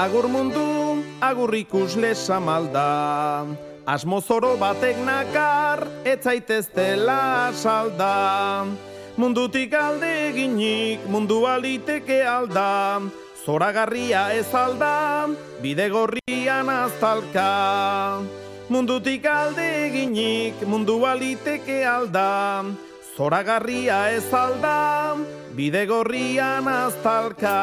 agur mundu, agur ikusle samalda. Asmozoro batek nakar, etzaiteztela salda. Mundutik alde eginik, mundu aliteke alda. Zoragarria ez alda, bide gorrian aztalka. Mundutik alde eginik, mundu aliteke alda. Zoragarria ez alda, bide gorrian aztalka.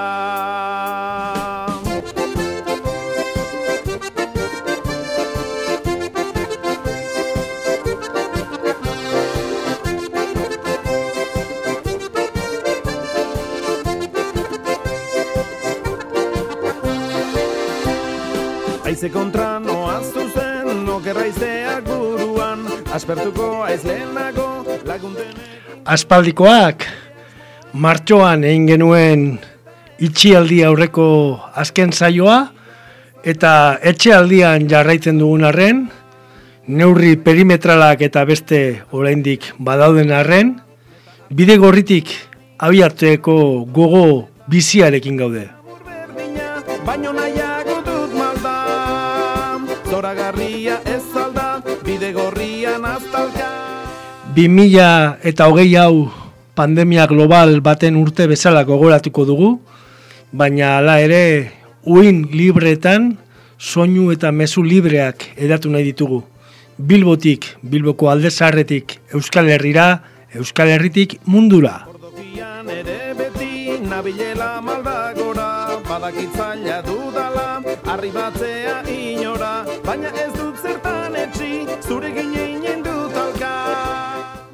Aize kontra noa zuzen, nokerraizeak buruan, aspertuko aiz lehenago, laguntenek... Aspaldikoak, martxoan egin genuen itxialdi aurreko azken saioa, eta etxealdian jarraitzen dugun arren, neurri perimetralak eta beste oraindik badauden arren, bide gorritik abiarteko gogo biziarekin gaude. Baino nahiago Zoragarria ez alda, bide gorrian aztalka 2000 eta hogei hau pandemia global baten urte bezala gogoratuko dugu, baina hala ere uin libretan soinu eta mezu libreak edatu nahi ditugu. Bilbotik, Bilboko alde zaharretik, Euskal Herrira, Euskal Herritik mundura. Ordokian ere beti nabilela maldagora Badakitzaila dudala, arribatzea inora Baina ez dut zertan etxi, zure gineinen dut alka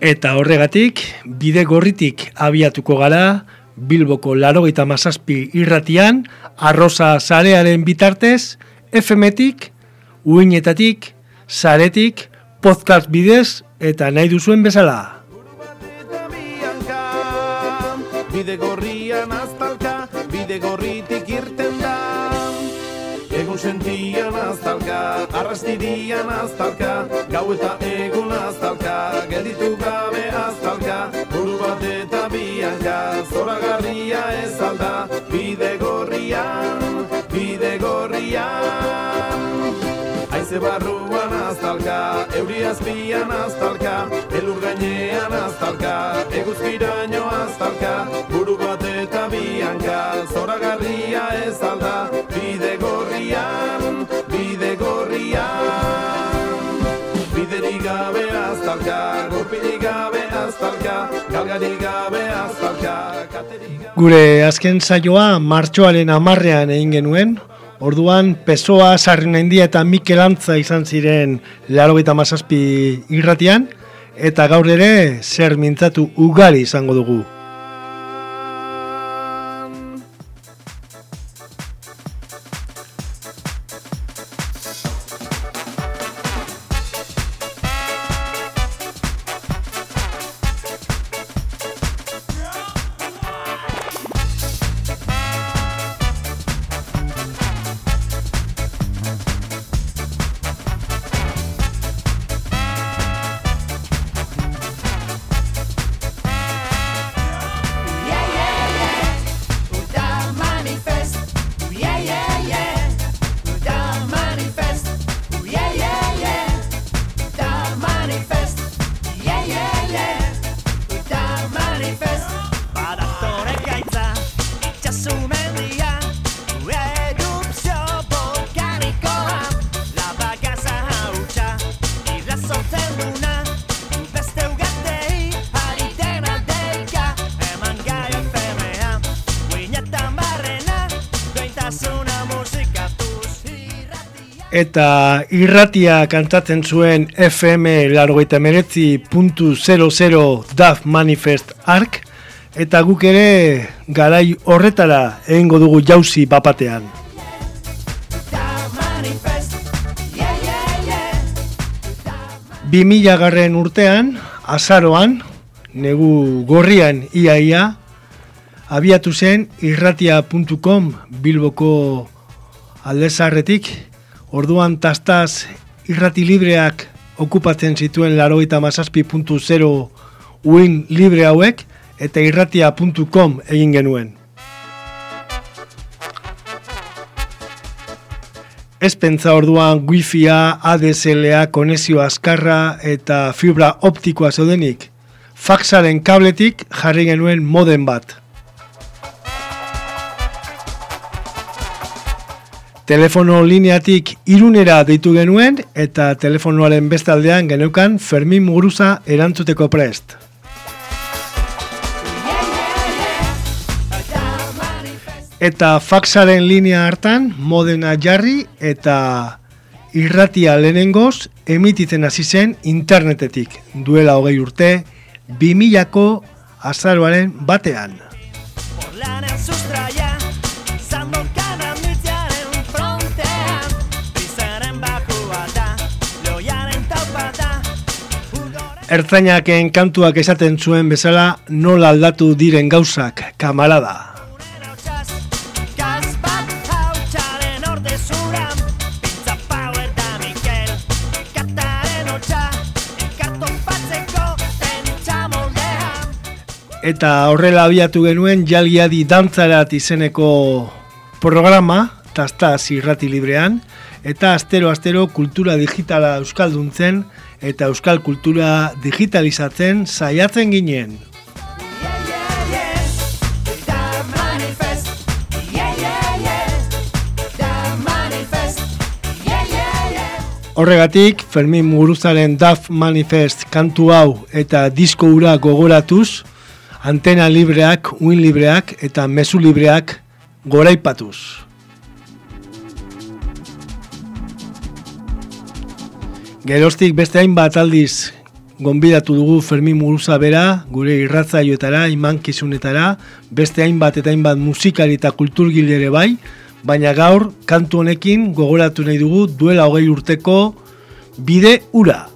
Eta horregatik, bide gorritik abiatuko gara, Bilboko larogeita mazazpi irratian, arroza zarearen bitartez, FM-etik, uinetatik, zaretik, podcast bidez, eta nahi duzuen bezala. Bide gorrian aztalka, bide Egun sentian aztalka, arrastirian aztalka, gau eta egun aztalka, gelditu gabe aztalka, buru bat eta bianka, zoragarria ez alda, bide gorrian, bide gorrian. Aize barruan aztalka, euri azpian aztalka, elur gainean aztalka, eguzkiraino aztalka, buru bat eta bianka, zoragarria ez alda, Gure azken saioa martxoaren amarrean egin genuen, orduan Pesoa, Sarrinendia eta Mikel Antza izan ziren larogeita mazazpi irratian, eta gaur ere zer mintzatu ugari izango dugu. Eta irratia kantatzen zuen FM largoita meretzi puntu 00 DAF Manifest Ark, eta guk ere garai horretara egingo dugu jauzi bapatean. Yeah. 2000 garren urtean, azaroan, negu gorrian iaia, abiatu zen irratia.com bilboko aldezarretik, orduan tastaz irrati libreak okupatzen zituen larogeita mazazpi puntu zero uin libre hauek, eta irratia.com egin genuen. Ez pentsa orduan wifia, ADSLA, konezio azkarra eta fibra optikoa zeudenik. Faxaren kabletik jarri genuen modem bat. Telefono lineatik irunera deitu genuen eta telefonoaren bestaldean geneukan Fermin Muguruza erantzuteko prest. Eta faxaren linea hartan modena jarri eta irratia lehenengoz emititzen hasi zen internetetik duela hogei urte 2000ko azaroaren batean. Porlanean Ertzainaken kantuak esaten zuen bezala nola aldatu diren gauzak kamarada. Eta horrela abiatu genuen jalgiadi dantzarat izeneko programa, tastaz irrati librean, eta astero-astero kultura digitala euskalduntzen eta euskal kultura digitalizatzen saiatzen ginen. Horregatik, Fermin Muguruzaren DAF Manifest kantu hau eta disko hura gogoratuz, antena libreak, uin libreak eta mezu libreak goraipatuz. Gerostik beste hainbat aldiz gonbidatu dugu Fermin Muguruza bera, gure irratzaioetara, imankizunetara, beste hainbat eta hainbat musikari eta kulturgile ere bai, baina gaur kantu honekin gogoratu nahi dugu duela hogei urteko bide ura.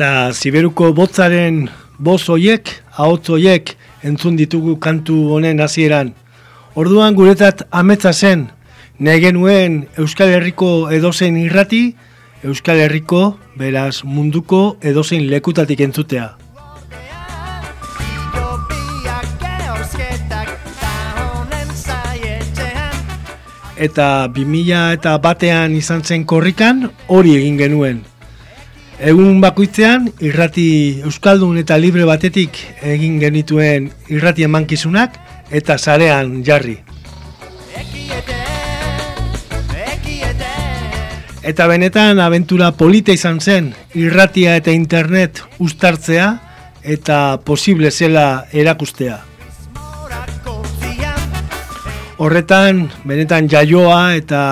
Eta ziberuko botzaren boz hoiek, ahots hoiek entzun ditugu kantu honen hasieran. Orduan guretat ametsa zen, nahi genuen Euskal Herriko edozein irrati, Euskal Herriko, beraz munduko edozein lekutatik entzutea. Eta 2000 eta batean izan zen korrikan, hori egin genuen. Egun bakoitzean, irrati Euskaldun eta libre batetik egin genituen irrati emankizunak eta sarean jarri. Eta benetan abentura polita izan zen, irratia eta internet ustartzea eta posible zela erakustea. Horretan, benetan jaioa eta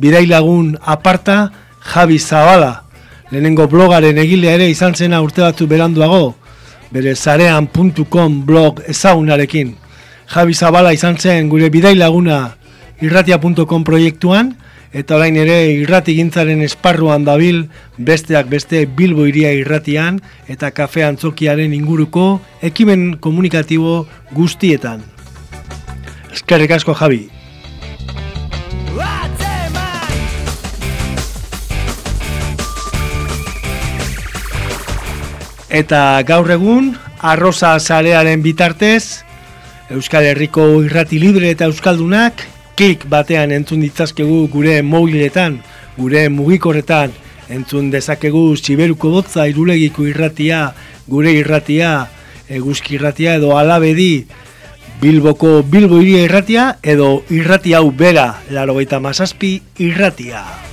bidailagun aparta Javi Zabala, lehenengo blogaren egilea ere izan zena urte batzu beranduago, bere zarean.com blog ezagunarekin. Javi Zabala izan zen gure bidailaguna irratia.com proiektuan, eta orain ere irrati gintzaren esparruan dabil besteak beste Bilbo iria irratian eta kafe antzokiaren inguruko ekimen komunikatibo guztietan. Eskerrik asko Javi. Eta gaur egun, arroza zarearen bitartez, Euskal Herriko irrati libre eta Euskaldunak, klik batean entzun ditzazkegu gure mobiletan, gure mugikorretan, entzun dezakegu Siberuko botza irulegiko irratia, gure irratia, eguzki irratia edo alabedi, Bilboko Bilbo iria irratia edo irrati hau bera, laro gaita mazazpi irratia.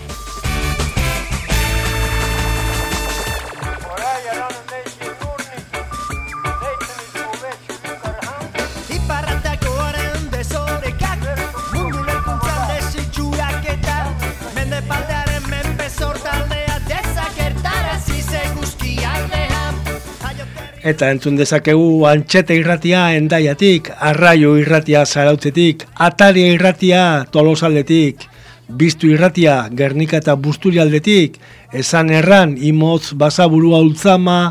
Eta entzun dezakegu antxete irratia endaiatik, arraio irratia zarautzetik, ataria irratia tolosaldetik, biztu irratia gernika eta busturialdetik, esan erran imotz basaburua ultzama,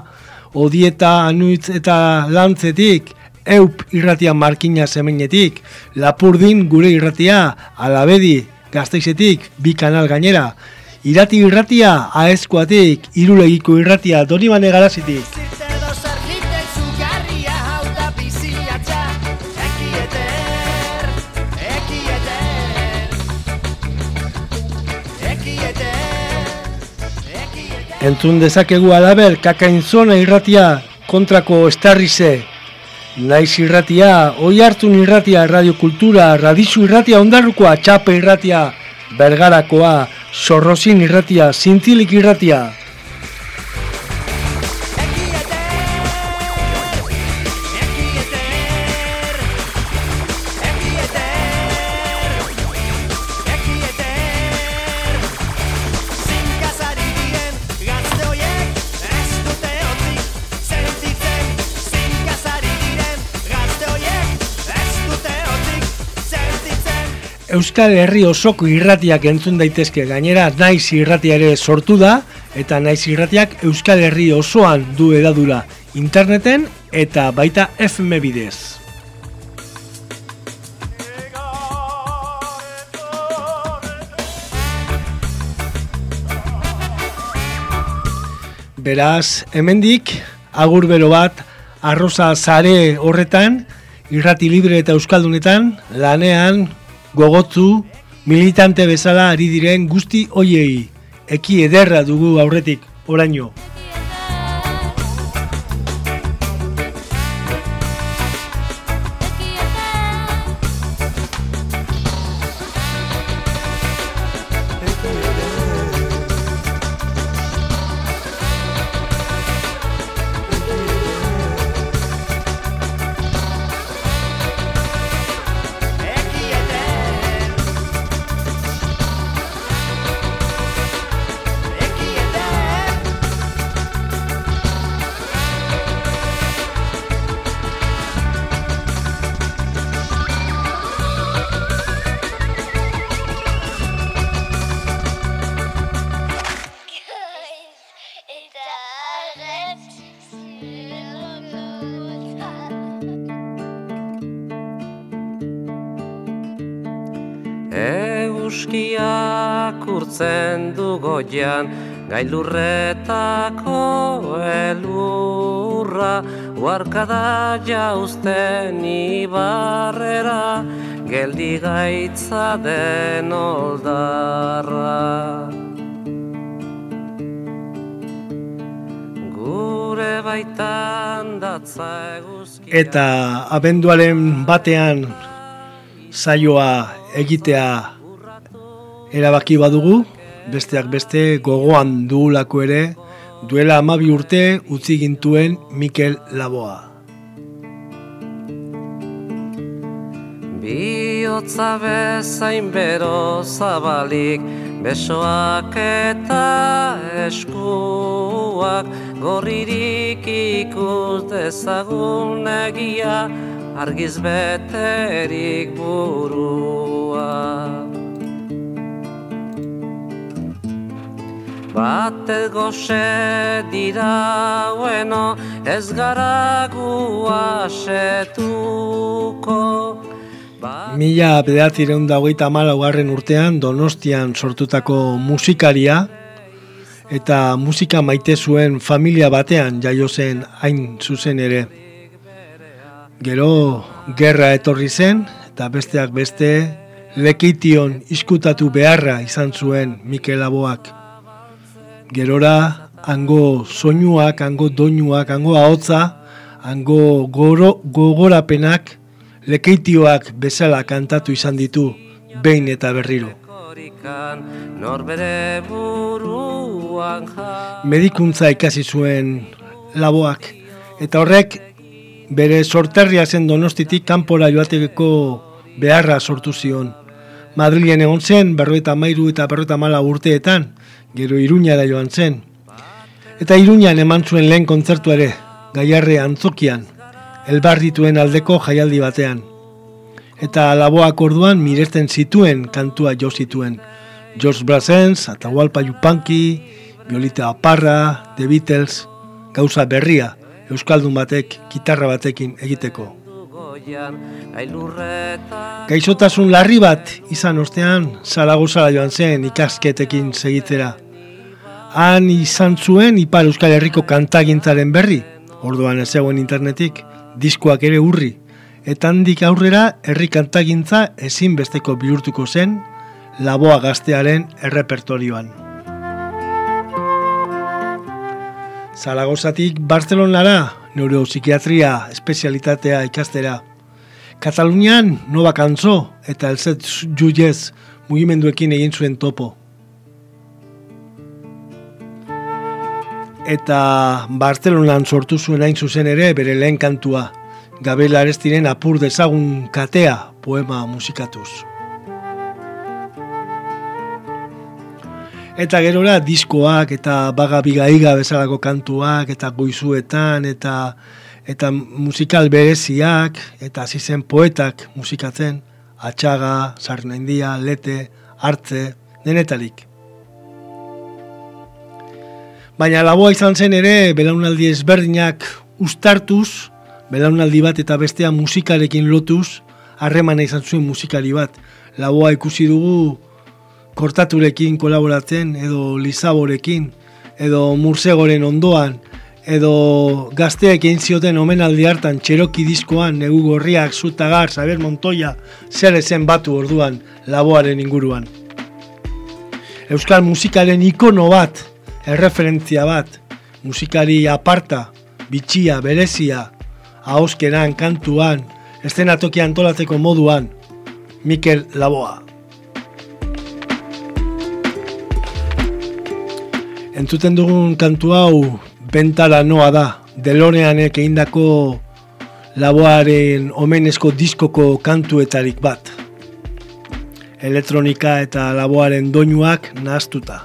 odieta anuitz eta lantzetik, eup irratia markina semenetik, lapurdin gure irratia, alabedi gazteizetik, bi kanal gainera, irati irratia aezkoatik, irulegiko irratia donibane garazitik. Entzun dezakegu alaber kakainzona irratia kontrako estarrize. Naiz irratia, oi hartun irratia, radiokultura, radizu irratia, ondarrukoa, txape irratia, bergarakoa, sorrosin irratia, zintzilik irratia. Euskal Herri osoko irratiak entzun daitezke gainera naiz irratia ere sortu da eta naiz irratiak Euskal Herri osoan du edadura interneten eta baita FM bidez. Beraz, hemendik agur bero bat arroza zare horretan, irrati libre eta euskaldunetan, lanean, gogotzu, militante bezala ari diren guzti hoiei. Eki ederra dugu aurretik, oraino. Goian, gailurretako elurra, uarkada jauzten ibarrera, geldi gaitza den oldarra. Gure baitan datza eguzkia. Eta abenduaren batean saioa egitea erabaki badugu, besteak beste gogoan dugulako ere, duela amabi urte utzi gintuen Mikel Laboa. Biotza bezain bero zabalik, besoak eta eskuak, gorririk ikus dezagun egia, argiz beterik burua. Batez goxe dira bueno, ez gara gu asetuko. Ba- Mila bederatzireun da hogeita garren urtean Donostian sortutako musikaria eta musika maite zuen familia batean jaio zen hain zuzen ere. Gero gerra etorri zen eta besteak beste lekition iskutatu beharra izan zuen Mikel Aboak. Gerora hango soinuak, hango doinuak, hango ahotza, hango goro, gogorapenak lekeitioak bezala kantatu izan ditu behin eta berriro. Medikuntza ikasi zuen laboak. Eta horrek bere sorterria zen donostitik kanpora joateko beharra sortu zion. Madrilen egon zen, berroeta mairu eta berroeta mala urteetan, gero iruñara joan zen. Eta iruñan eman zuen lehen kontzertu ere, gaiarre antzokian, elbarrituen aldeko jaialdi batean. Eta laboak orduan miresten zituen kantua jo zituen. George Brassens, Atahualpa Yupanqui, Violeta Aparra, The Beatles, gauza berria, Euskaldun batek, gitarra batekin egiteko. Goian Gaixotasun larri bat izan ostean, Zaragozara joan zen ikasketekin segitzera. Han izan zuen Ipar Euskal Herriko kantagintzaren berri, orduan ez zegoen internetik, diskoak ere urri, eta handik aurrera herri kantagintza ezinbesteko bihurtuko zen laboa gaztearen errepertorioan. Zaragozatik Barcelonara neuropsikiatria espezialitatea ikastera. Katalunian Nova Kantzo eta Elzet Jujez mugimenduekin egin zuen topo. Eta Barcelonan sortu zuen hain zuzen ere bere lehen kantua, Gabriel Arestiren apur dezagun katea poema musikatuz. Eta gerora diskoak eta baga bigaiga bezalako kantuak eta goizuetan eta eta musikal bereziak eta hasi zen poetak musikatzen atxaga, sarnaindia, lete, hartze, denetarik. Baina laboa izan zen ere belaunaldi ezberdinak ustartuz, belaunaldi bat eta bestea musikarekin lotuz, harremana izan zuen musikari bat. Laboa ikusi dugu kortaturekin kolaboratzen, edo lizaborekin, edo mursegoren ondoan, edo gazteek egin zioten omenaldi hartan txeroki diskoan, negu gorriak, zutagar, Xabier Montoya, zer ezen batu orduan laboaren inguruan. Euskal musikaren ikono bat, erreferentzia bat, musikari aparta, bitxia, berezia, ahoskeran, kantuan, estenatoki antolatzeko moduan, Mikel Laboa. Entzuten dugun kantu hau bentara noa da, Deloreanek egindako laboaren omenezko diskoko kantuetarik bat. Elektronika eta laboaren doinuak nahaztuta.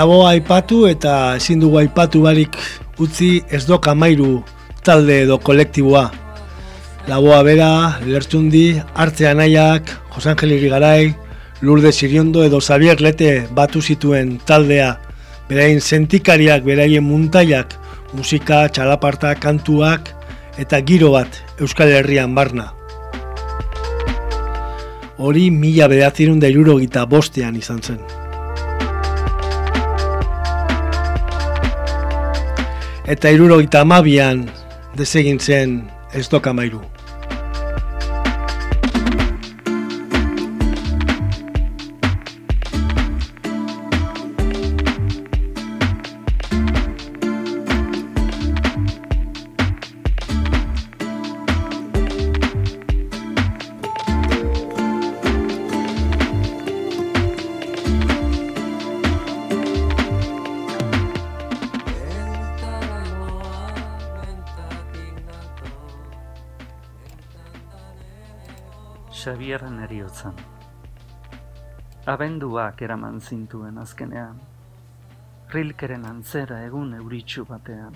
Laboa aipatu eta ezin dugu aipatu barik utzi ez dok amairu talde edo kolektiboa. Laboa bera, Lertxundi, Artze Anaiak, Jose Angel Irigarai, Lourdes Iriondo edo Xavier Lete batu zituen taldea. Berain sentikariak, beraien muntaiak, musika, txalaparta, kantuak eta giro bat Euskal Herrian barna. Hori mila bederatzerun da bostean izan zen. Eta irurogeita amabian desegin zen ez dokamairu. Abenduak eraman zintuen azkenean. Rilkeren antzera egun euritxu batean.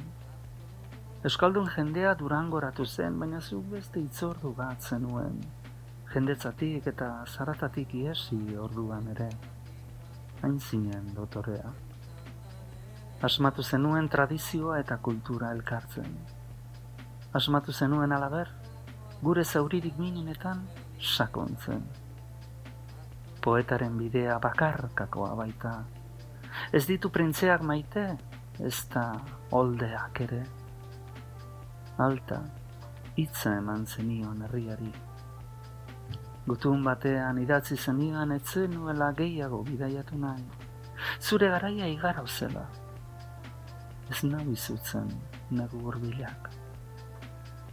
Euskaldun jendea durangoratu zen, baina zu beste itzordu bat zenuen. Jendetzatik eta zaratatik iesi orduan ere. Hain zinen dotorea. Asmatu zenuen tradizioa eta kultura elkartzen. Asmatu zenuen alaber, gure zauririk minenetan sakontzen. Poetaren bidea bakarkakoa baita. Ez ditu printzeak maite, ez da oldeak ere. Alta, hitza eman zenion herriari. Gutun batean idatzi zenian etzen nuela gehiago bidaiatu nahi. Zure garaia igaro zela. Ez nahi izutzen negu hurbilak.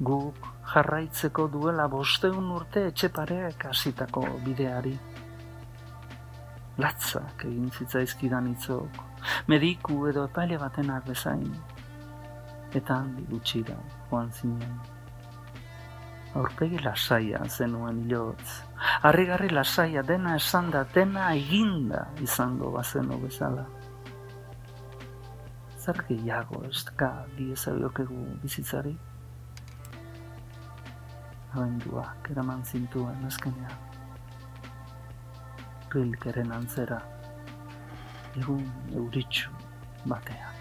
Guk jarraitzeko duela bosteun urte etxe pareak hasitako bideari. Latzak egin zitzaizkidan itzok, mediku edo epaile batenak bezain. Eta handi gutxira joan zinen. Aurpegi lasaia zenuen hilotz. Harrigarri lasaia dena esan da, dena eginda izango bazeno bezala. Zer gehiago estka diezabiokegu bizitzari? Abenduak eraman zintuen azkenean. Rilkeren antzera, egun euritxu batean.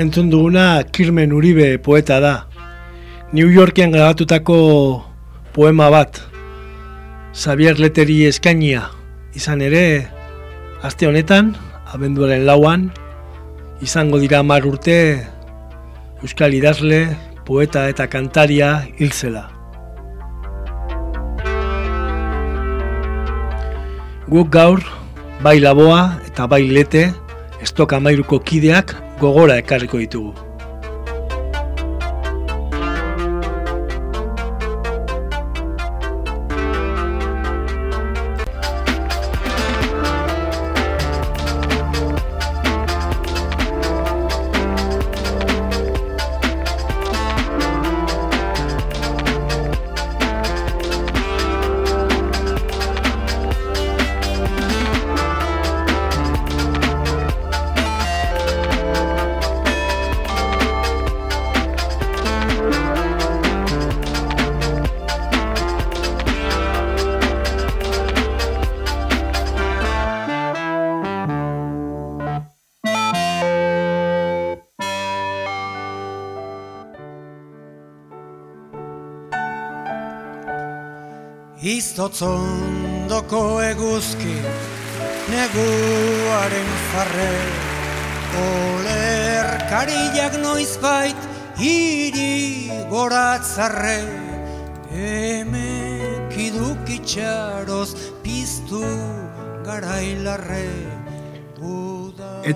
Entzun duguna Kirmen Uribe poeta da. New Yorkean grabatutako poema bat. Xavier Leteri eskainia. Izan ere, aste honetan, abenduaren lauan, izango dira mar urte Euskal idazle, poeta eta kantaria hiltzela. Guk gaur, bai laboa eta bai lete, estok amairuko kideak gogora ekarriko ditugu.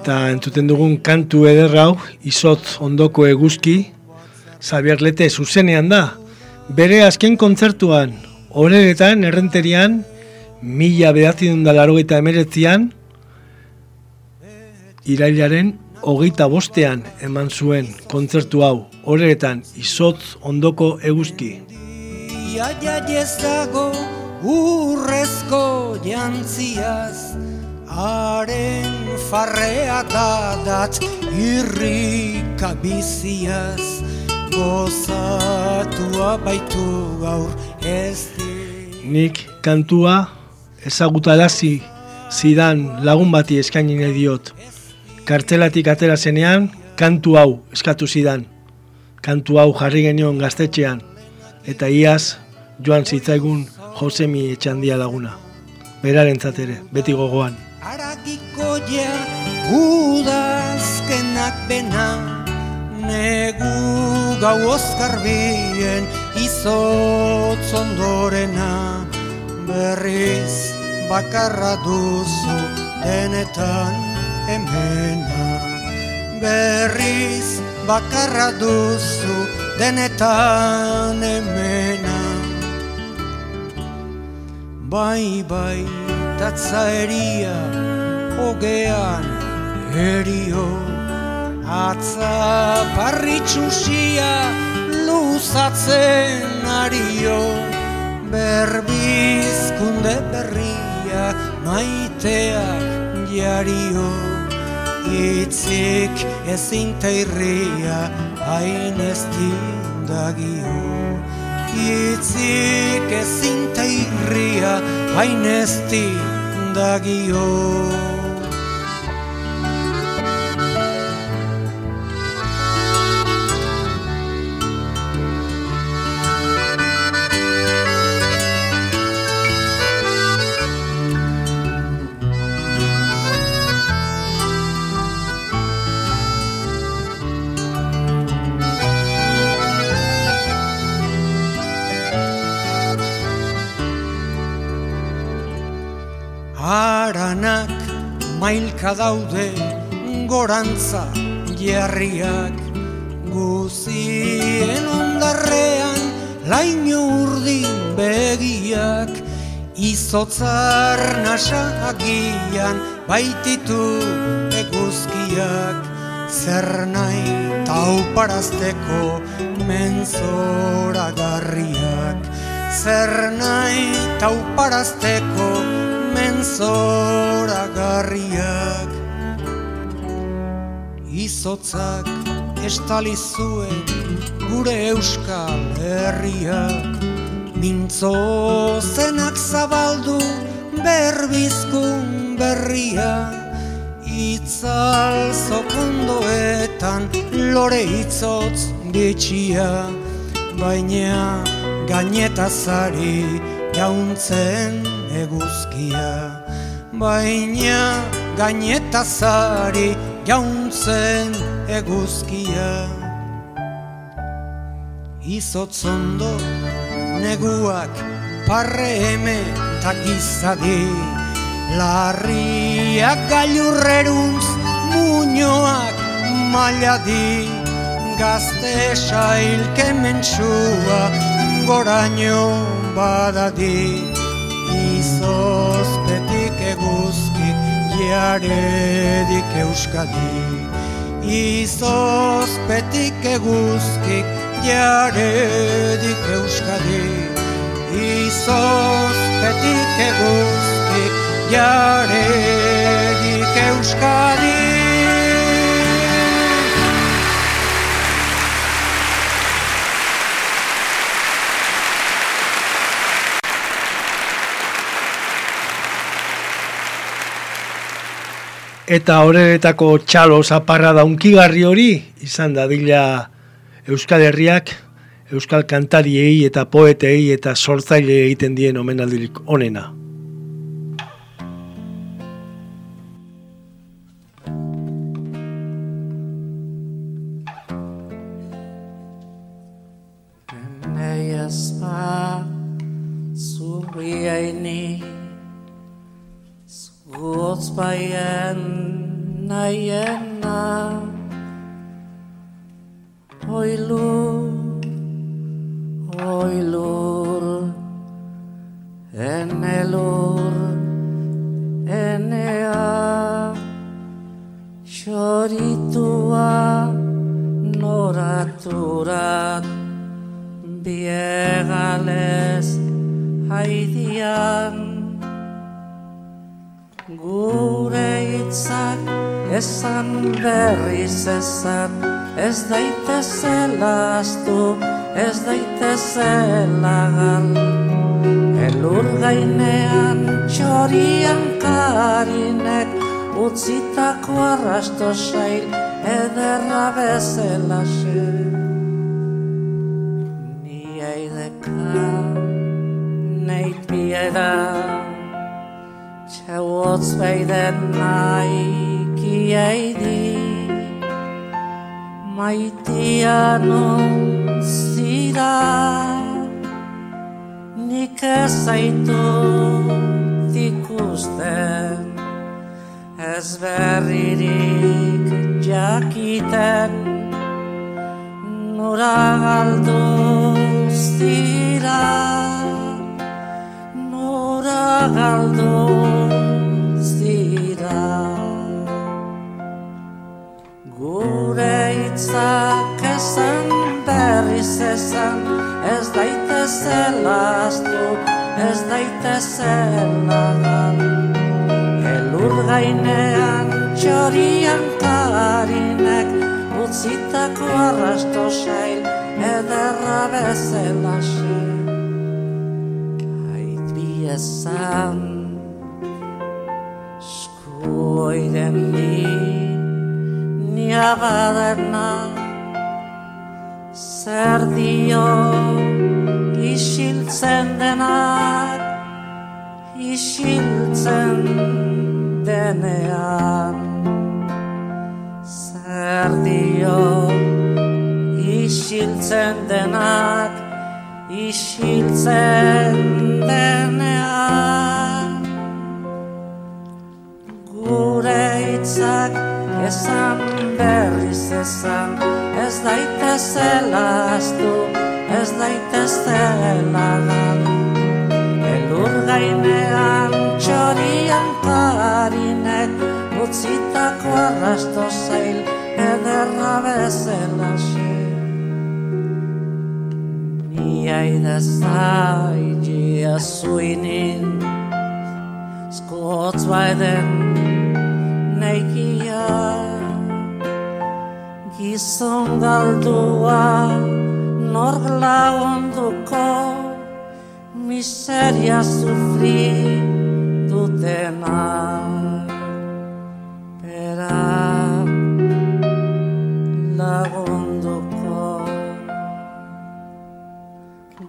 Eta entzuten dugun kantu eder hau, izot ondoko eguzki, Xavier Lete zuzenean da. Bere azken kontzertuan, horeretan, errenterian, mila behatzen da laro eta emeretzian, irailaren hogeita bostean eman zuen kontzertu hau, horeretan, izotz ondoko eguzki. Iaia ez dago urrezko jantziaz Haren farrea dadat irrika biziaz Gozatua baitu gaur ez di Nik kantua ezagutarazi zidan lagun bati eskaini nahi diot. Kartzelatik atera zenean, kantu hau eskatu zidan. Kantu hau jarri genion gaztetxean. Eta iaz, joan zitzaigun Josemi etxandia laguna. Berarentzat ere, beti gogoan. Aragiko ja udazkenak bena Negu gau oskarbien izotz ondorena. Berriz bakarra duzu denetan hemena Berriz bakarra duzu denetan hemena bai bai tatzaeria hogean erio atza parritxusia luzatzen ario. Berbizkunde berria maiteak jario itzik ezin teirria hain ez dindagio. Itzik ezin teirria hain ez dindagio mailka daude gorantza jarriak. Guzien ondarrean laino urdin begiak Izotzar nasa agian baititu eguzkiak. Zer nahi tauparazteko menzoragarriak Zer nahi tauparazteko menzoragarriak Izotzak estali zuen gure euskal herriak. Mintzo zenak zabaldu berbizkun berria Itzal zokondoetan lore itzotz bitxia. Baina gainetazari jauntzen eguzkia Baina gainetazari jauntzen eguzkia. Izotzondo neguak parre eme takizadi Larriak gailurreruntz muñoak mailadi. Gazte sailke mentsua goraino badadi. Izozpetik eguzkik jaredik euskadi. Izozpetik eguzkik jaredik euskadi. Izozpetik eguzkik jaredik euskadi Eta horretako txalo zaparra daunkigarri hori, izan dadila Euskal Herriak, Euskal kantariei eta poetei eta sortzaile egiten dien omenaldirik onena. Nei ezpa zurriaini Zutz baien nahiena Oilur, oilur Enelur, enea Xoritua noraturat Biegales haidian Gure hitzak esan berriz esan Ez daitezela astu, ez daitezela gal Elur gainean txorian karinek Utzitako arrasto sail ederra bezela xe Ni eideka, neit bieda Txauotz beiden naiki eidi Maitian zira Nik ez zaitu ikusten Ez berririk jakiten Nora galdu dira Nora galdu esan Ez daitezela astu, ez daitezela gal Elur gainean txorian karinek Utzitako arrasto sail ederra bezala Ait bi esan Skuoiden di Nia baderna Zer dio Isiltzen denak Isiltzen denean. Zer dio Isiltzen denak Isiltzen denean. Gure hitzak esan berriz esan Ez daitezela astu, ez daitezela gal Elur gainean txorian parinek Utzitako arrasto zail ederra bezala xe Niaida zaila zuinin Skotz baiden neikia Gizon galdua nor lagunduko Miseria sufri dutena. Pera lagunduko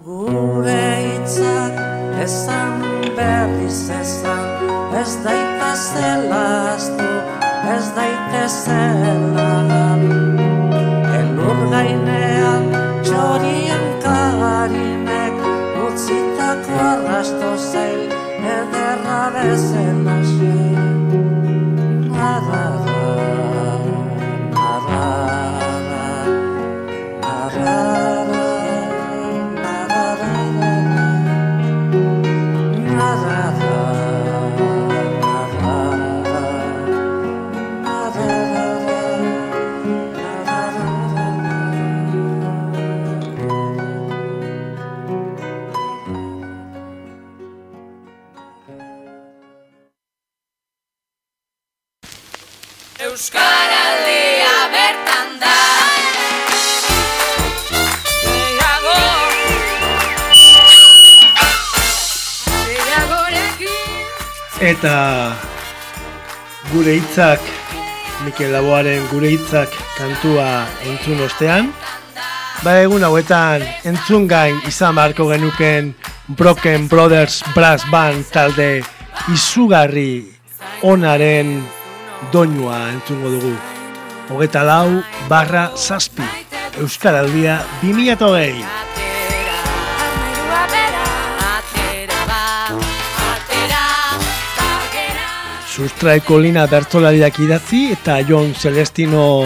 Gure hitzak esan berriz esan Ez daitezela astu, ez daitezela στο σελ, εδέρα δε σε να Eta gure hitzak, Mikel Laboaren gure hitzak kantua entzun ostean, ba egun hauetan entzun gain izan beharko genuken Broken Brothers Brass Band talde izugarri onaren doinua entzungo dugu. Hogeta lau barra zazpi, Euskaraldia 2008. Sustraiko lina bertolariak idatzi eta John Celestino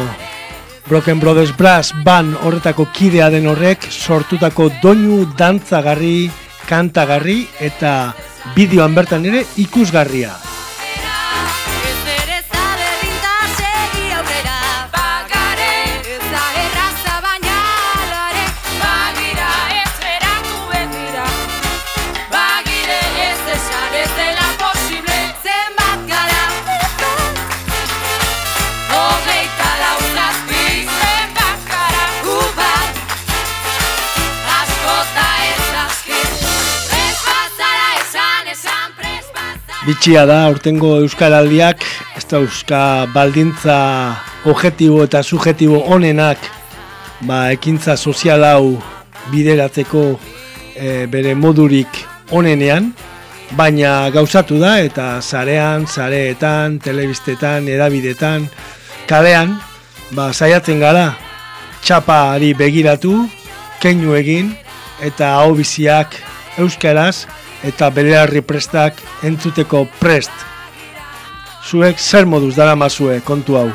Broken Brothers Brass Band horretako kidea den horrek sortutako doinu dantzagarri, kantagarri eta bideoan bertan ere ikusgarria. Bitxia da, aurtengo Euskaraldiak, ez da Euska baldintza objetibo eta subjetibo onenak ba, ekintza sozial hau bideratzeko e, bere modurik onenean, baina gauzatu da eta zarean, zareetan, telebistetan, edabidetan, kalean, ba, saiatzen gara txapari begiratu, keinu egin eta hau biziak euskaraz eta bere prestak entzuteko prest. Zuek zer moduz dara mazue kontu hau.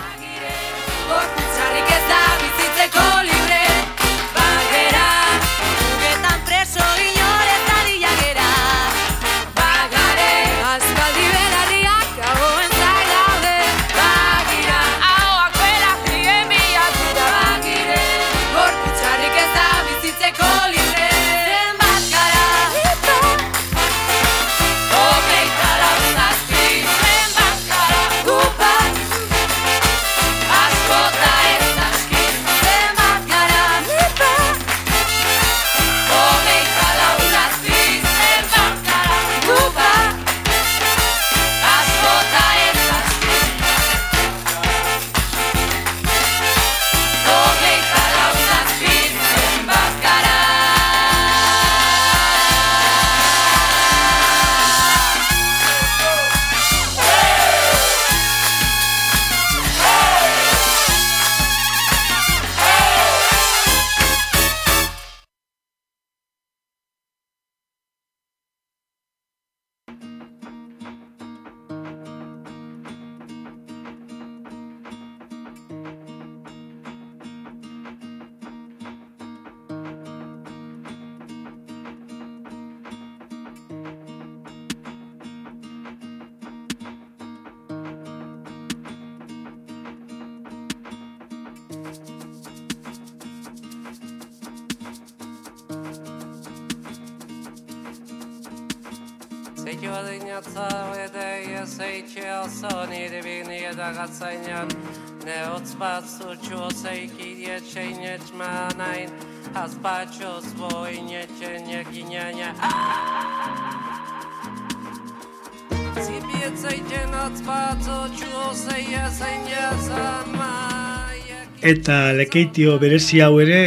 Eta lekeitio berezi hau ere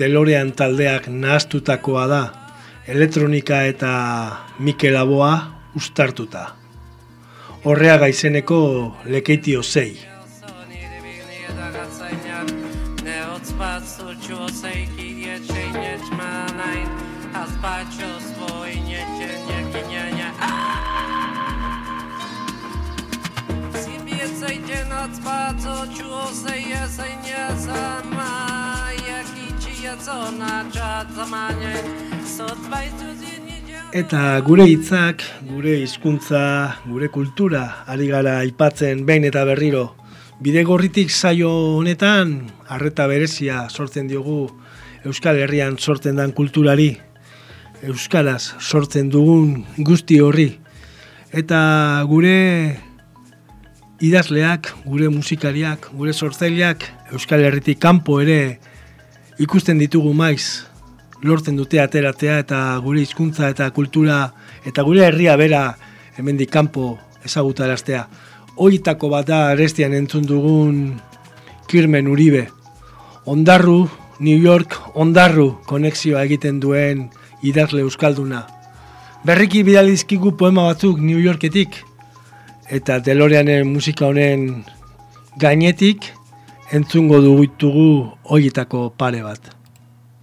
Delorean taldeak nahaztutakoa da. Elektronika eta Mikel Aboa ustartuta. Horreaga izeneko lekeitio zei. nire bini eta gatzainan hotz bat zutxu zei ezein ezamaiek itxietzona txatzamanen Zot baitu Eta gure hitzak, gure hizkuntza, gure kultura ari gara aipatzen behin eta berriro. Bidegorritik saio honetan harreta berezia sortzen diogu Euskal Herrian sortzen dan kulturari, euskaraz sortzen dugun guzti horri. Eta gure idazleak, gure musikariak, gure sortzaileak Euskal Herritik kanpo ere ikusten ditugu maiz lortzen dute ateratzea eta gure hizkuntza eta kultura eta gure herria bera hemendik kanpo ezagutaraztea. Hoitako bat da arestian entzun dugun Kirmen Uribe. Ondarru, New York, ondarru konexioa egiten duen idazle euskalduna. Berriki bidalizkigu poema batzuk New Yorketik eta Deloreanen musika honen gainetik entzungo dugitugu hoietako pare bat.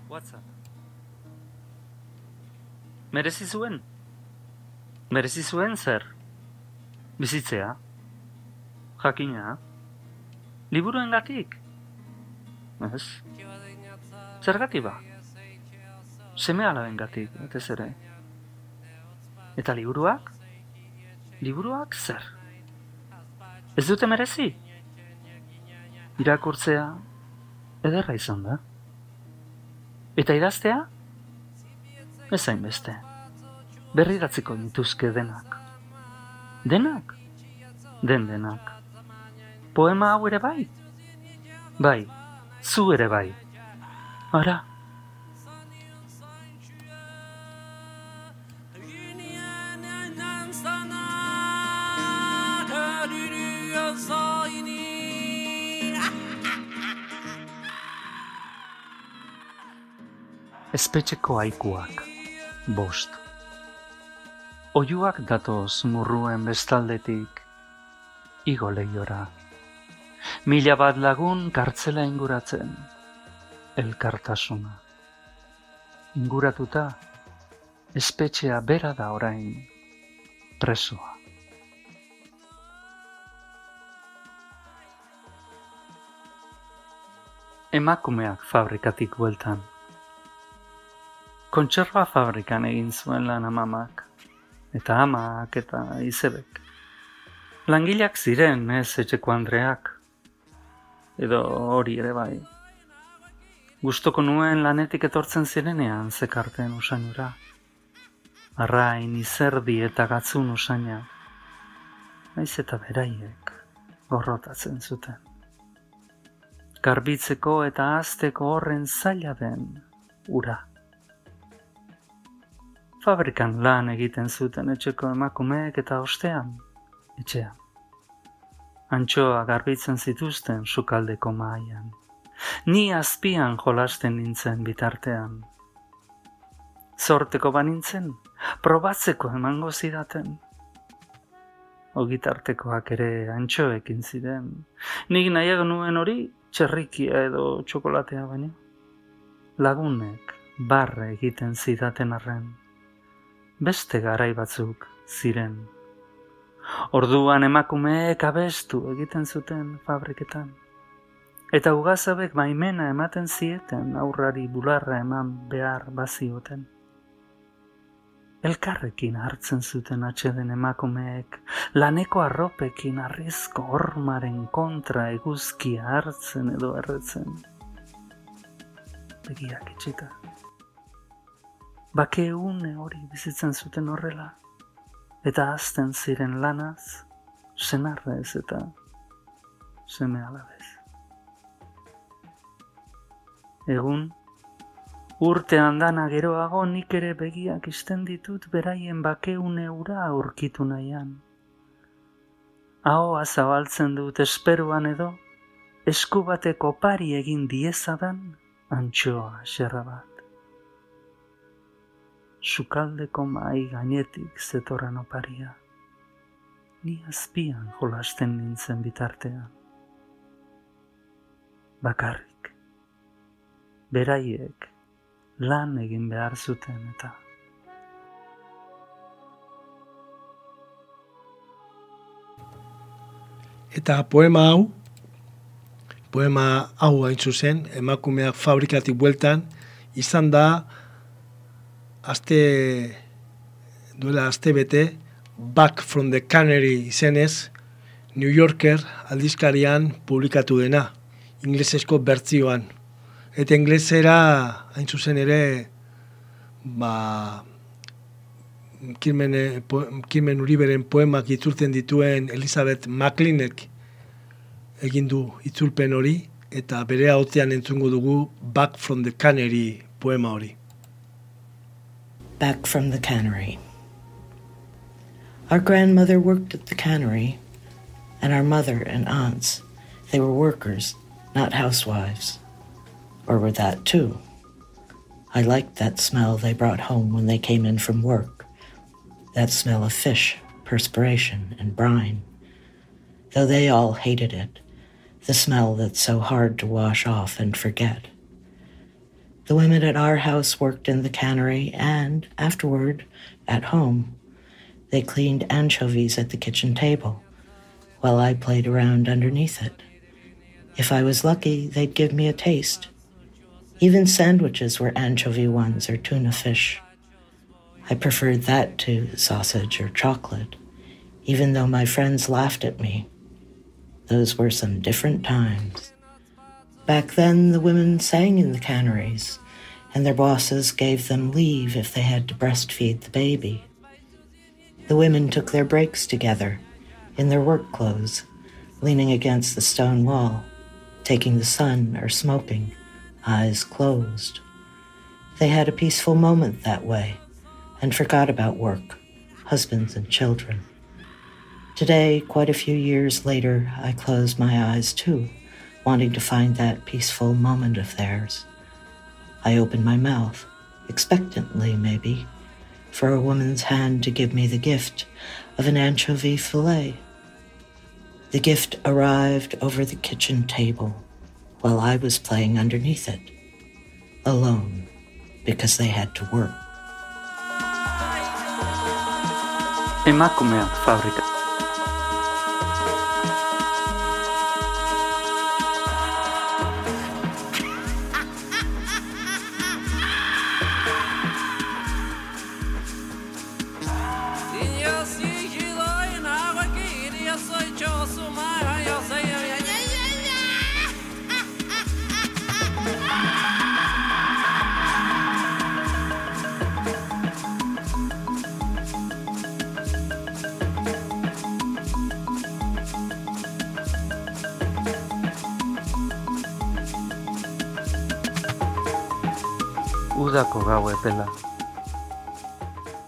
WhatsApp. Merezi zuen? Merezi zuen zer? Bizitzea? Jakina? Liburuengatik? Ez? Zergatik ba? Seme alabengatik, batez ere. Eta liburuak? Liburuak zer? Ez dute merezi? Irakurtzea ederra izan da. Eta idaztea? Ez beste. Berriratziko dituzke denak. Denak? Den denak. Poema hau ere bai? Bai, zu ere bai. Ara, espetxeko aikuak, bost. Oiuak datoz murruen bestaldetik, igo lehiora. Mila bat lagun kartzela inguratzen, elkartasuna. Inguratuta, espetxea bera da orain, presoa. Emakumeak fabrikatik bueltan. Kontserba fabrikan egin zuen lan amamak, eta amak eta izebek. Langileak ziren ez etxeko andreak, edo hori ere bai. Gustoko nuen lanetik etortzen zirenean zekarten usainura. Arrain, izerdi eta gatzun usaina. Naiz eta beraiek gorrotatzen zuten. Garbitzeko eta azteko horren zaila den ura. Fabrikan lan egiten zuten etxeko emakumeek eta ostean, etxean. Antxoa garbitzen zituzten sukaldeko mahaian. Ni azpian jolasten nintzen bitartean. Zorteko banintzen, probatzeko emango zidaten. Ogitartekoak ere antxoekin ziren. Nik nahiago nuen hori txerrikia edo txokolatea baino. Lagunek barre egiten zidaten arren. Beste garai batzuk ziren. Orduan emakumeek abestu egiten zuten fabriketan. Eta ugazabek baimena ematen zieten aurrari bularra eman behar bazioten. Elkarrekin hartzen zuten atxeden emakumeek, laneko arropekin arrizko hormaren kontra eguzkia hartzen edo erretzen. Begiak itxita. Bake une hori bizitzen zuten horrela. eta azten ziren lanaz, senarrez eta seme alabez. Egun, urtean dana geroago nik ere begiak isten ditut beraien bakeune ura aurkitu nahian. Ahoa zabaltzen dut esperuan edo, esku bateko pari egin diezadan antxoa xerra bat. Sukaldeko mai gainetik zetorren oparia. Ni azpian jolasten nintzen bitartean. Bakarrik. Beraiek lan egin behar zuten eta Eta poema hau, poema hau hain zuzen, emakumeak fabrikatik bueltan, izan da, aste, duela aste bete, Back from the Canary izenez, New Yorker aldizkarian publikatu dena, inglesezko bertzioan. Eta inglesera, hain zuzen ere, ba, Kirmen, eh, po, Kirmen Uriberen poemak itzultzen dituen Elizabeth Macleanek egin du itzulpen hori eta bere hautzean entzungo dugu Back from the Canary poema hori. Back from the cannery. Our grandmother worked at the cannery, and our mother and aunts, they were workers, not housewives. Or were that too? I liked that smell they brought home when they came in from work. That smell of fish, perspiration, and brine. Though they all hated it, the smell that's so hard to wash off and forget. The women at our house worked in the cannery and, afterward, at home. They cleaned anchovies at the kitchen table while I played around underneath it. If I was lucky, they'd give me a taste. Even sandwiches were anchovy ones or tuna fish. I preferred that to sausage or chocolate, even though my friends laughed at me. Those were some different times. Back then, the women sang in the canneries, and their bosses gave them leave if they had to breastfeed the baby. The women took their breaks together, in their work clothes, leaning against the stone wall, taking the sun or smoking, eyes closed. They had a peaceful moment that way and forgot about work, husbands, and children. Today, quite a few years later, I close my eyes too, wanting to find that peaceful moment of theirs. I opened my mouth, expectantly maybe, for a woman's hand to give me the gift of an anchovy fillet. The gift arrived over the kitchen table while I was playing underneath it, alone, because they had to work. emakumeak fabrika. Epela.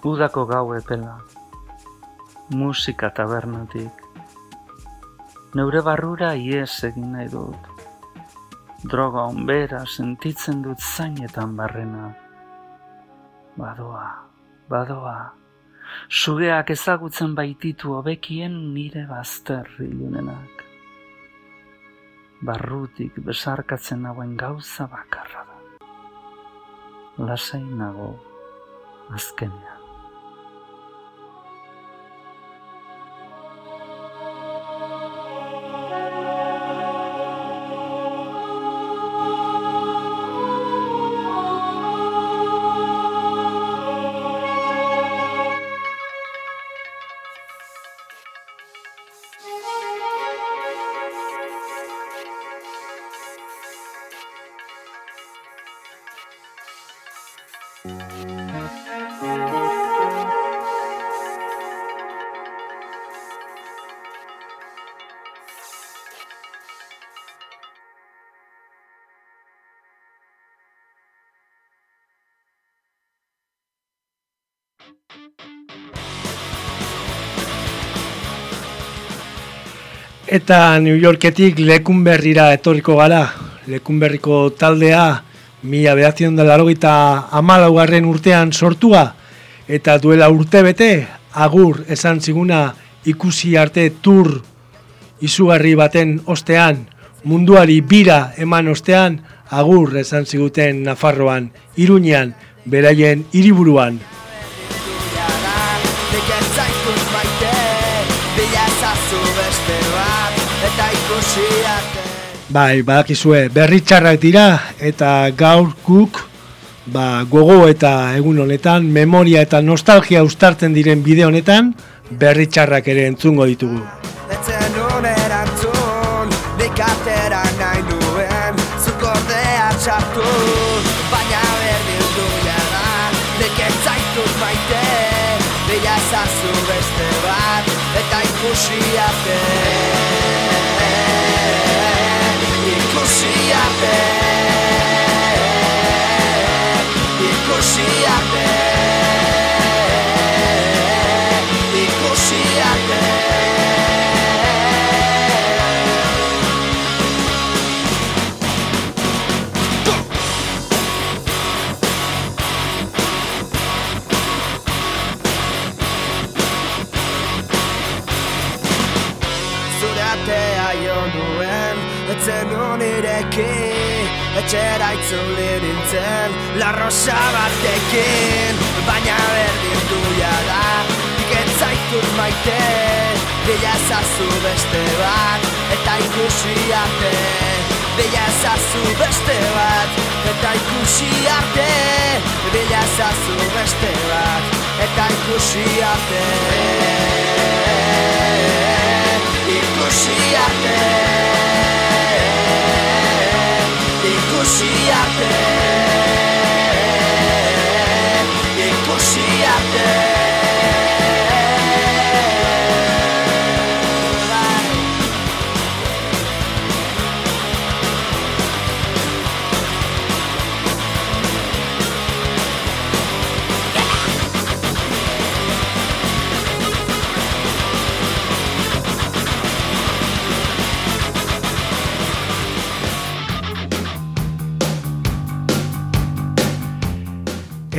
Udako gau epela. Musika tabernatik. Neure barrura ies egin nahi dut. Droga onbera sentitzen dut zainetan barrena. Badoa, badoa. Sugeak ezagutzen baititu hobekien nire bazter ilunenak. Barrutik besarkatzen hauen gauza bakarra lasai nago azkenean. Eta New Yorketik lekunberrira etorriko gara. Lekunberriko taldea mila behatzen da larogita amalaugarren urtean sortua. Eta duela urte bete, agur esan ziguna ikusi arte tur izugarri baten ostean, munduari bira eman ostean, agur esan ziguten Nafarroan, Iruñean, beraien hiriburuan. Bai, badakizue, berri txarrak dira eta gaur guk ba, gogo eta egun honetan, memoria eta nostalgia ustartzen diren bide honetan, berri txarrak ere entzungo ditugu. Etzen nun erantzun Nik atera nuen Etzen nun ireki Etxera itzuli nintzen Larrosa batekin. Baina berdin du jada Nik ez zaitut maite Bila ezazu beste bat Eta ikusi arte. Bila ezazu beste bat Eta ikusi arte. Bila ezazu beste bat Eta ikusi arte ikusi arte ikusi arte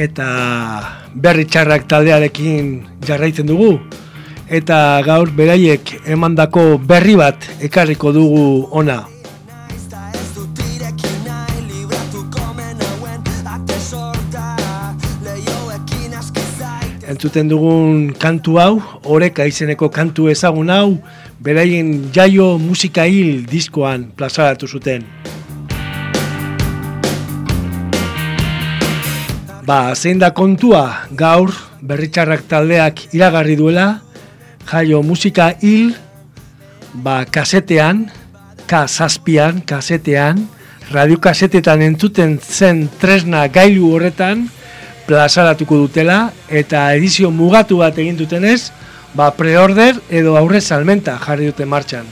Eta berri txarrak taldearekin jarraitzen dugu. Eta gaur beraiek emandako berri bat ekarriko dugu ona. Entzuten dugun kantu hau, oreka izeneko kantu ezagun hau, beraien jaio musika hil diskoan plazaratu zuten. Ba, zein da kontua gaur berritxarrak taldeak iragarri duela, jaio musika hil, ba, kasetean, K-zazpian, kasetean, radiokasetetan entzuten zen tresna gailu horretan, plazaratuko dutela, eta edizio mugatu bat egin dutenez, ba, preorder edo aurre salmenta jarri dute martxan.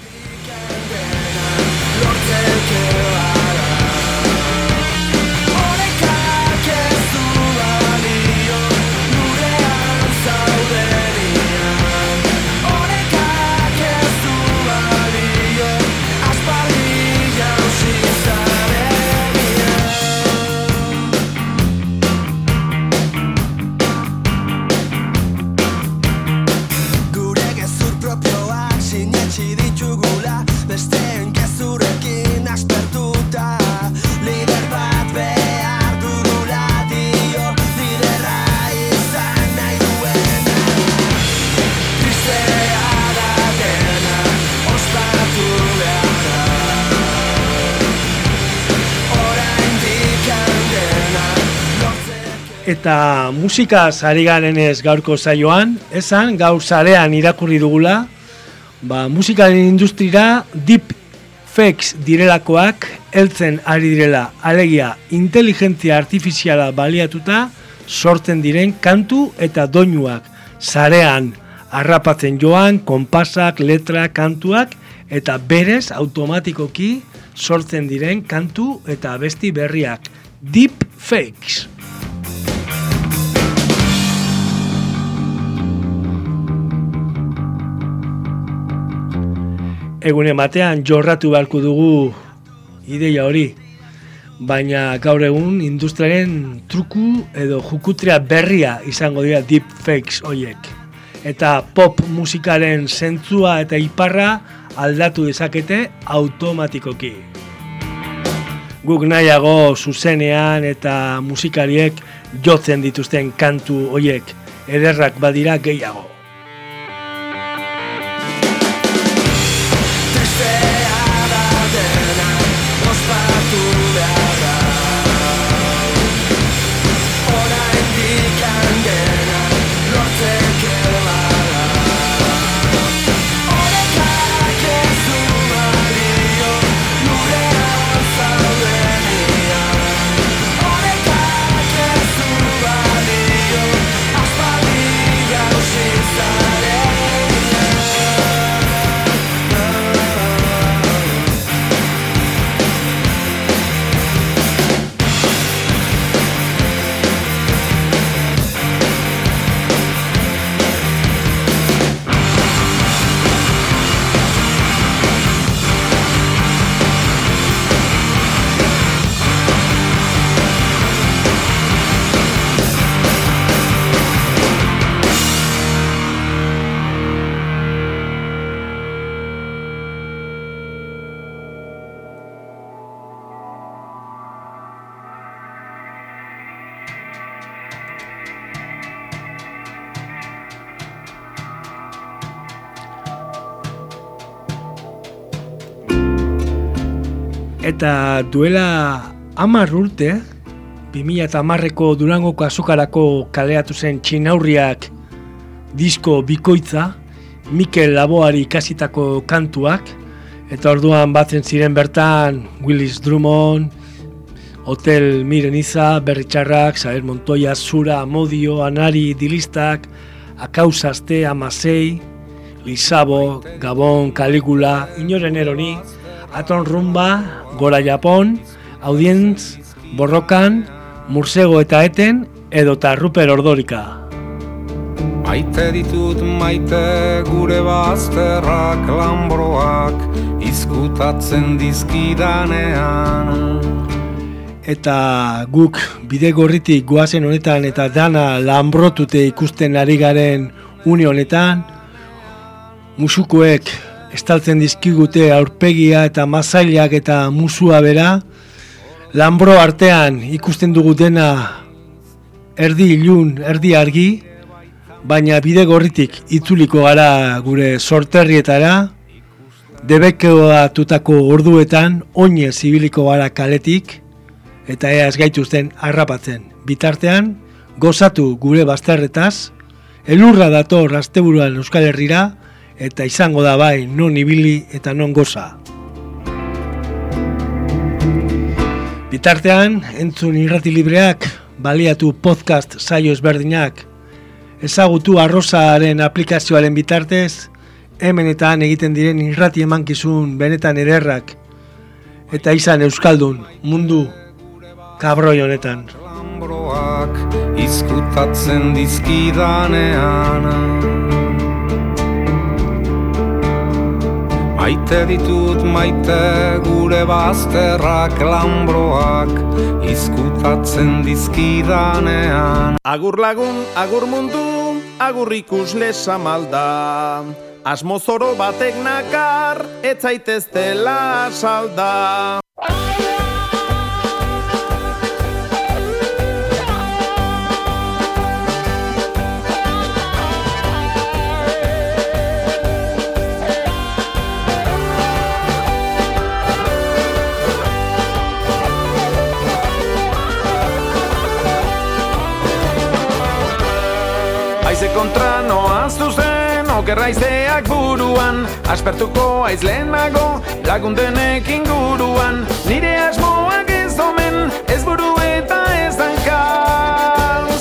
Eta musika ari garenez gaurko saioan, esan gaur sarean irakurri dugula, ba, musikaren industrira deep fakes direlakoak heltzen ari direla, alegia inteligentzia artifiziala baliatuta sortzen diren kantu eta doinuak sarean harrapatzen joan, konpasak, letra, kantuak eta berez automatikoki sortzen diren kantu eta abesti berriak. Deep fakes. Egune batean jorratu beharko dugu ideia hori. Baina gaur egun industriaren truku edo jukutria berria izango dira deepfakes hoiek. Eta pop musikaren zentzua eta iparra aldatu dezakete automatikoki. Guk nahiago zuzenean eta musikariek jotzen dituzten kantu hoiek ederrak badira gehiago. Eta duela amar urte, 2000 eta amarreko durangoko azukarako kaleatu zen txinaurriak disko bikoitza, Mikel Laboari ikasitako kantuak, eta orduan batzen ziren bertan Willis Drummond, Hotel Mireniza, Berritxarrak, Saber Montoya, Zura, Amodio, Anari, Dilistak, Akausazte, Amasei, Lisabo, Gabon, Caligula, Inoren Eroni, Aton Rumba, Gora Japon, Audientz, Borrokan, Mursego eta Eten, edo eta Ruper Ordorika. Maite ditut maite gure bazterrak lambroak izkutatzen dizkidanean Eta guk bide gorritik goazen honetan eta dana lambrotute ikusten ari garen une honetan musukoek estaltzen dizkigute aurpegia eta mazailak eta musua bera, lanbro artean ikusten dugu dena erdi ilun, erdi argi, baina bide gorritik itzuliko gara gure sorterrietara, debekeoa tutako orduetan, oine zibiliko gara kaletik, eta ea ez gaituzten harrapatzen. Bitartean, gozatu gure bazterretaz, elurra dator asteburuan Euskal Herrira, eta izango da bai non ibili eta non goza. Bitartean, entzun irrati libreak, baliatu podcast saio ezberdinak, ezagutu arrozaren aplikazioaren bitartez, hemenetan egiten diren irrati emankizun benetan ederrak, eta izan euskaldun mundu kabroi honetan. Izkutatzen dizkidanean Maite ditut maite gure bazterrak lambroak izkutatzen dizkidanean. Agur lagun, agur mundu, agur ikusle samalda. Asmo zoro batek nakar, etzaitez dela salda Okerraizeak buruan Aspertuko aiz lehenago Lagundenek inguruan. Nire asmoak ez omen Ez buru eta ez danka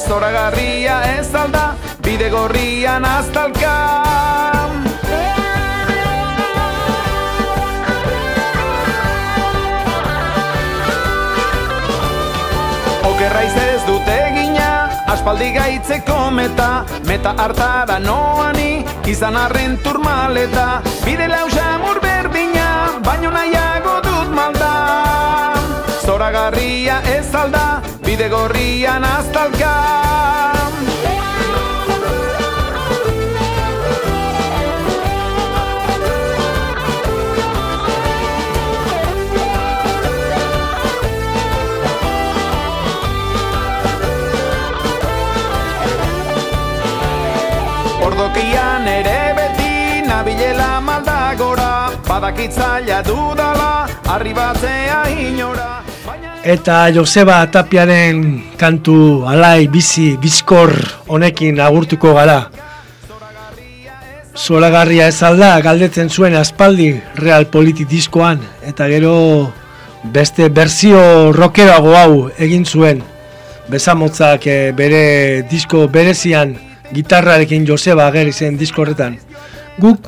Zoragarria ez alda Bide gorrian aztalka. Okerraiz ez dute aspaldi gaitzeko meta Meta hartara noani, izan arren turmaleta Bide lausa mur berdi berdina, baino nahiago dut malda. Zoragarria ez alda, bide gorrian aztalka Ordokian ere beti nabilela maldagora Badakitzaila dudala, arribatzea inora Eta Joseba Tapiaren kantu alai bizi bizkor honekin agurtuko gara. Zoragarria ez alda galdetzen zuen aspaldi Real Politi diskoan eta gero beste berzio rockeroago hau egin zuen. Besamotzak eh, bere disko berezian gitarrarekin Joseba ageri zen disko horretan. Guk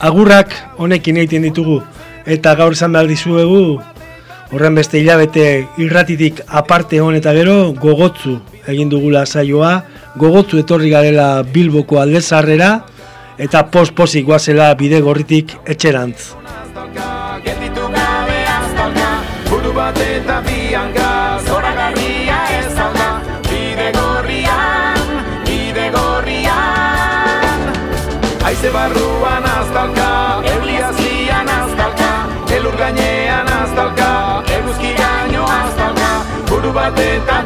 agurrak honekin egiten ditugu eta gaur izan behar dizuegu Horren beste hilabete irratitik aparte hon eta gero gogotzu egin dugula saioa, gogotzu etorri garela Bilboko aldezarrera eta post-posik guazela bide gorritik etxerantz. Barruan aztalka, euliazian aztalka Elur gainean aztalka, eguzki gaino aztalka Buru bat eta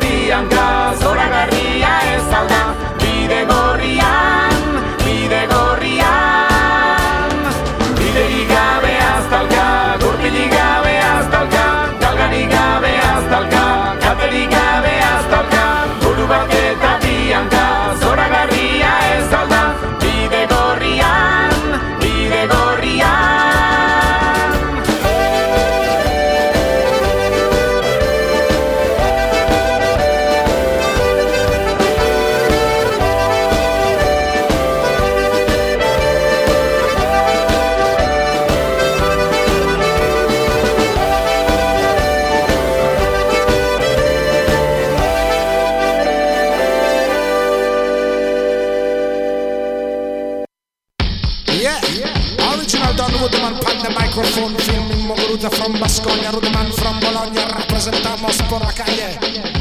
Basconia Rudeman from Bologna Representamos por la calle